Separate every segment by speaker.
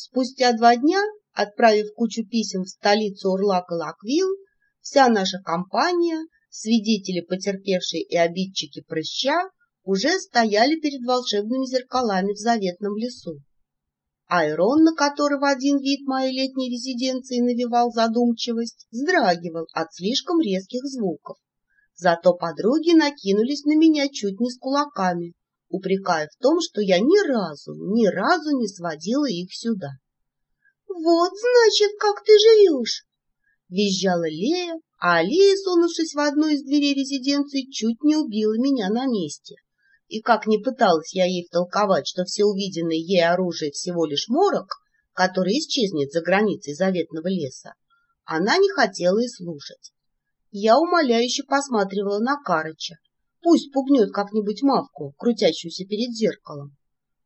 Speaker 1: Спустя два дня, отправив кучу писем в столицу Урлак и Лаквилл, вся наша компания, свидетели потерпевшие и обидчики прыща, уже стояли перед волшебными зеркалами в заветном лесу. Айрон, на которого один вид моей летней резиденции навевал задумчивость, вздрагивал от слишком резких звуков. Зато подруги накинулись на меня чуть не с кулаками, упрекая в том, что я ни разу, ни разу не сводила их сюда. — Вот, значит, как ты живешь! — визжала Лея, а Алия, сунувшись в одну из дверей резиденции, чуть не убила меня на месте. И как ни пыталась я ей втолковать, что все увиденное ей оружие всего лишь морок, который исчезнет за границей заветного леса, она не хотела и слушать. Я умоляюще посматривала на Карыча. Пусть пугнет как-нибудь мавку, крутящуюся перед зеркалом.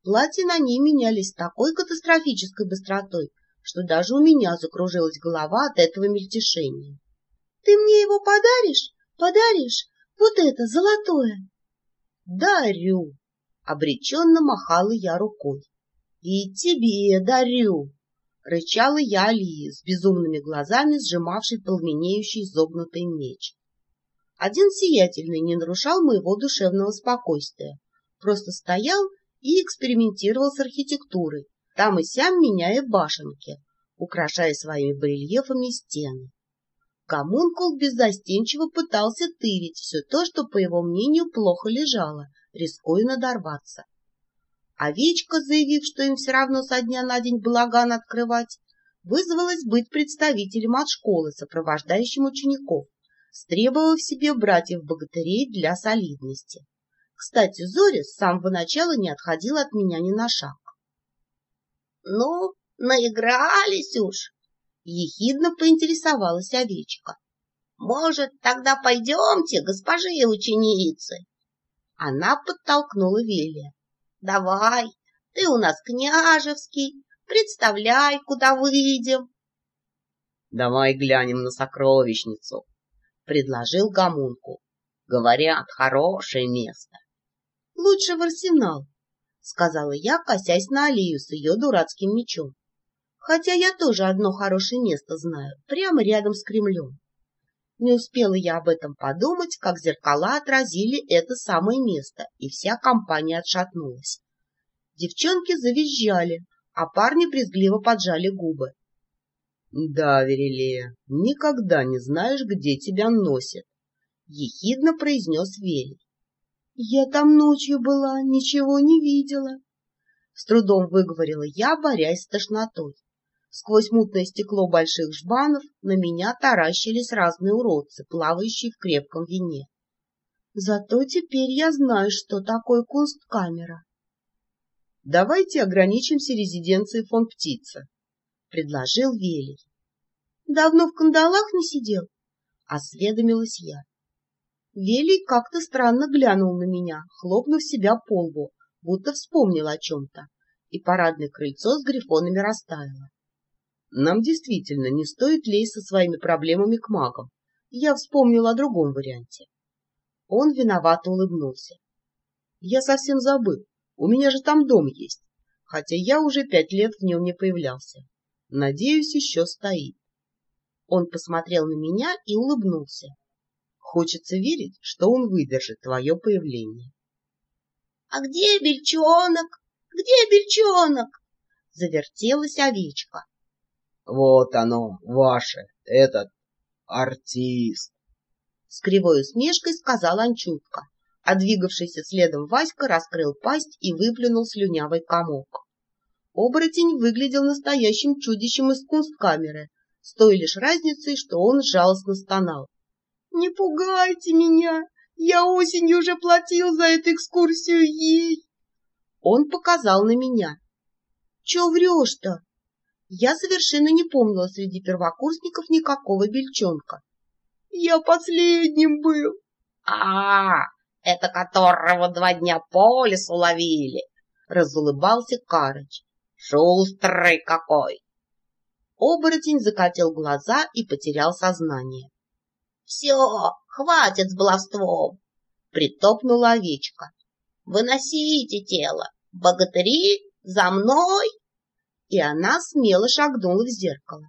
Speaker 1: Платья на ней менялись с такой катастрофической быстротой, что даже у меня закружилась голова от этого мельтешения. — Ты мне его подаришь? Подаришь? Вот это, золотое! — Дарю! — обреченно махала я рукой. — И тебе дарю! — рычала я Алии с безумными глазами, сжимавшей пламенеющий изогнутый меч. Один сиятельный не нарушал моего душевного спокойствия, просто стоял и экспериментировал с архитектурой, там и сям меняя башенки, украшая своими барельефами стены. Гомункул беззастенчиво пытался тырить все то, что, по его мнению, плохо лежало, рискуя надорваться. Овечка, заявив, что им все равно со дня на день балаган открывать, вызвалась быть представителем от школы, сопровождающим учеников, стребовав себе братьев-богатырей для солидности. Кстати, Зоря с самого начала не отходила от меня ни на шаг. — Ну, наигрались уж, — ехидно поинтересовалась овечка. — Может, тогда пойдемте, госпожи ученицы? Она подтолкнула Велия. Давай, ты у нас княжевский, представляй, куда выйдем.
Speaker 2: Давай глянем на сокровищницу, предложил Гамунку. Говорят, хорошее место.
Speaker 1: Лучше в арсенал, сказала я, косясь на Алию с ее дурацким мечом. Хотя я тоже одно хорошее место знаю, прямо рядом с Кремлем. Не успела я об этом подумать, как зеркала отразили это самое место, и вся компания отшатнулась. Девчонки завизжали, а парни брезгливо поджали губы.
Speaker 2: — Да, Верелея, никогда не знаешь, где тебя носит, — ехидно произнес Вели.
Speaker 1: — Я там ночью была, ничего не видела. С трудом выговорила я, борясь с тошнотой. Сквозь мутное стекло больших жбанов на меня таращились разные уродцы, плавающие в крепком вине. Зато теперь я знаю, что такое кунсткамера.
Speaker 2: — Давайте ограничимся резиденцией фон Птица, — предложил Велий.
Speaker 1: — Давно в кандалах не сидел? — осведомилась я. Велий как-то странно глянул на меня, хлопнув себя по лбу, будто вспомнил о чем-то, и парадное крыльцо с грифонами растаяло.
Speaker 2: Нам действительно не стоит лезть со своими проблемами к магам. Я вспомнил о другом варианте. Он виновато улыбнулся. Я совсем забыл. У меня же там дом есть. Хотя я уже пять лет в нем не появлялся. Надеюсь, еще стоит. Он посмотрел на меня и улыбнулся. Хочется верить, что он выдержит твое появление.
Speaker 1: — А где бельчонок? Где бельчонок? Завертелась овечка.
Speaker 2: Вот оно, ваше, этот артист.
Speaker 1: С кривой усмешкой сказал Анчутка, а двигавшийся следом Васька раскрыл пасть и выплюнул слюнявый комок. Оборотень выглядел настоящим чудищем из кунсткамеры, с той лишь разницей, что он жалостно стонал. — Не пугайте меня! Я осенью уже платил за эту экскурсию ей! Он показал на меня. — Че врешь-то? Я совершенно не помнила среди первокурсников никакого бельчонка. Я последним был.
Speaker 3: А, это которого два дня по лесу ловили, разулыбался Карыч. Шустрый какой!
Speaker 1: Оборотень закатил глаза и потерял сознание.
Speaker 3: — Все, хватит с баловством! — притопнула овечка. — Выносите тело! Богатыри, за мной!
Speaker 1: и она смело шагнула в зеркало.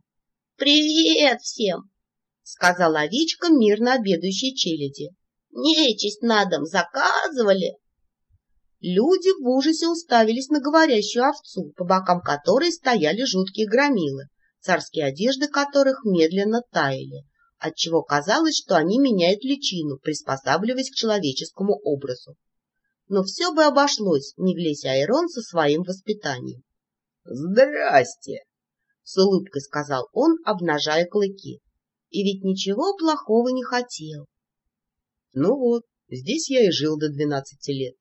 Speaker 3: «Привет всем!»
Speaker 1: — сказала овечка мирно обедающей челяди.
Speaker 3: «Нечисть на дом заказывали!»
Speaker 1: Люди в ужасе уставились на говорящую овцу, по бокам которой стояли жуткие громилы, царские одежды которых медленно таяли, отчего казалось, что они меняют личину, приспосабливаясь к человеческому образу. Но все бы обошлось, не влезь Айрон со своим воспитанием.
Speaker 2: — Здрасте!
Speaker 1: — с улыбкой сказал он, обнажая клыки. И ведь ничего плохого не хотел.
Speaker 2: Ну вот, здесь я и жил до двенадцати лет.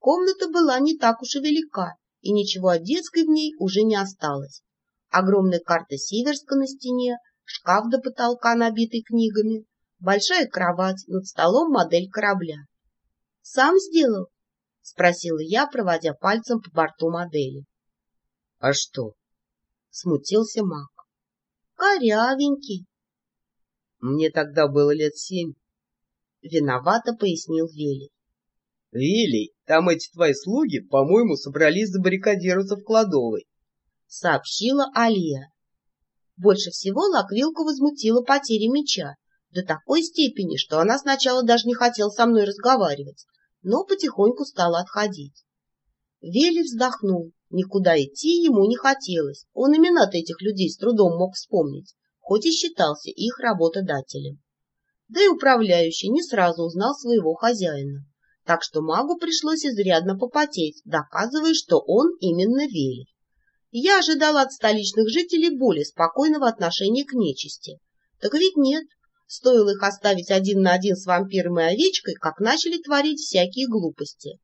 Speaker 1: Комната была не так уж и велика, и ничего от детской в ней уже не осталось. Огромная карта Северска на стене, шкаф до потолка, набитый книгами, большая кровать, над столом модель корабля. — Сам сделал? — спросила я, проводя пальцем по борту модели.
Speaker 2: — А что?
Speaker 1: — смутился маг. — Корявенький.
Speaker 2: — Мне тогда было лет семь.
Speaker 1: Виновато пояснил Велий.
Speaker 2: — Велий, там эти твои слуги, по-моему, собрались забаррикадироваться в кладовой, —
Speaker 1: сообщила Алия. Больше всего Лаквилку возмутила потеря меча, до такой степени, что она сначала даже не хотела со мной разговаривать, но потихоньку стала отходить. Вели вздохнул. Никуда идти ему не хотелось. Он имена-то этих людей с трудом мог вспомнить, хоть и считался их работодателем. Да и управляющий не сразу узнал своего хозяина так что магу пришлось изрядно попотеть, доказывая, что он именно Вели. Я ожидала от столичных жителей более спокойного отношения к нечисти. Так ведь нет. Стоило их оставить один на один с вампиром и овечкой, как начали творить всякие глупости.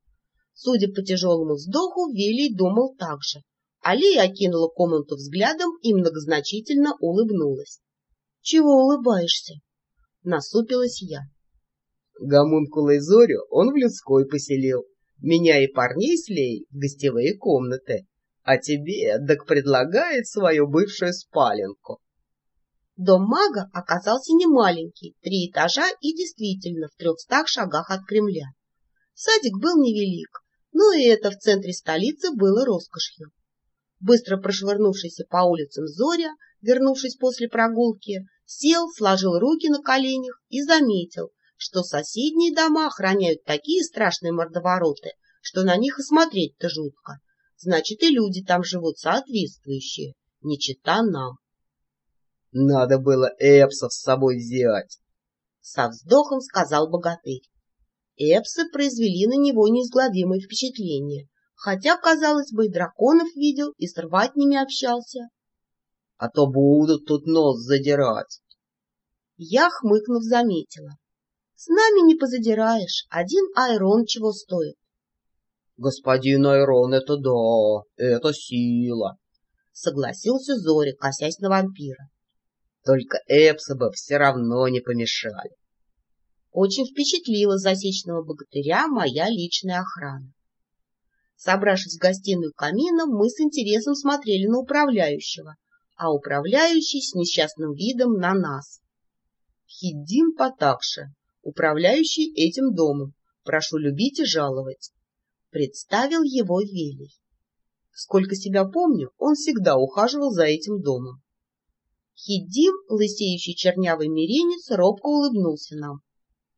Speaker 1: Судя по тяжелому вздоху, Велий думал так же. Алия окинула комнату взглядом и многозначительно улыбнулась. — Чего улыбаешься? — насупилась я.
Speaker 2: Гомункула и Зорю он в людской поселил. Меня и парней с Лей в гостевые комнаты. А тебе так предлагает свою бывшую спаленку.
Speaker 1: Дом мага оказался немаленький, три этажа и действительно в трехстах шагах от Кремля. Садик был невелик, но и это в центре столицы было роскошью. Быстро прошвырнувшийся по улицам Зоря, вернувшись после прогулки, сел, сложил руки на коленях и заметил, что соседние дома охраняют такие страшные мордовороты, что на них и смотреть-то жутко. Значит, и люди там живут соответствующие, не чита нам.
Speaker 2: — Надо было Эпсов с собой взять, —
Speaker 1: со вздохом сказал богатырь. Эпсы произвели на него неизгладимое впечатление, хотя, казалось бы, и драконов видел, и с рватнями общался.
Speaker 2: — А то будут тут нос задирать.
Speaker 1: Я, хмыкнув, заметила. С нами не позадираешь, один айрон чего стоит.
Speaker 2: — Господин Айрон, это да, это сила, —
Speaker 1: согласился Зори, косясь на вампира.
Speaker 2: — Только Эпса бы все равно не помешали.
Speaker 1: Очень впечатлила засечного богатыря моя личная охрана. Собравшись в гостиную камина, мы с интересом смотрели на управляющего, а управляющий с несчастным видом на нас.
Speaker 2: Хиддин Патакша, управляющий этим домом. Прошу любить и жаловать.
Speaker 1: Представил его Велий.
Speaker 2: Сколько себя помню, он всегда ухаживал за этим домом.
Speaker 1: Хиддим, лысеющий чернявый миренец, робко улыбнулся нам.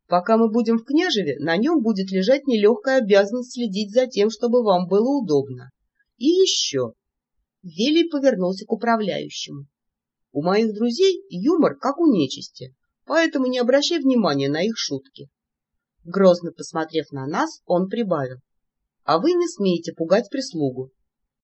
Speaker 2: Пока мы будем в Княжеве, на нем будет лежать нелегкая обязанность следить за тем, чтобы вам было удобно. И еще.
Speaker 1: Велий повернулся к управляющему.
Speaker 2: У моих друзей юмор, как у нечисти поэтому не обращай внимания на их шутки.
Speaker 1: Грозно посмотрев на нас, он прибавил.
Speaker 2: А вы не смеете пугать прислугу.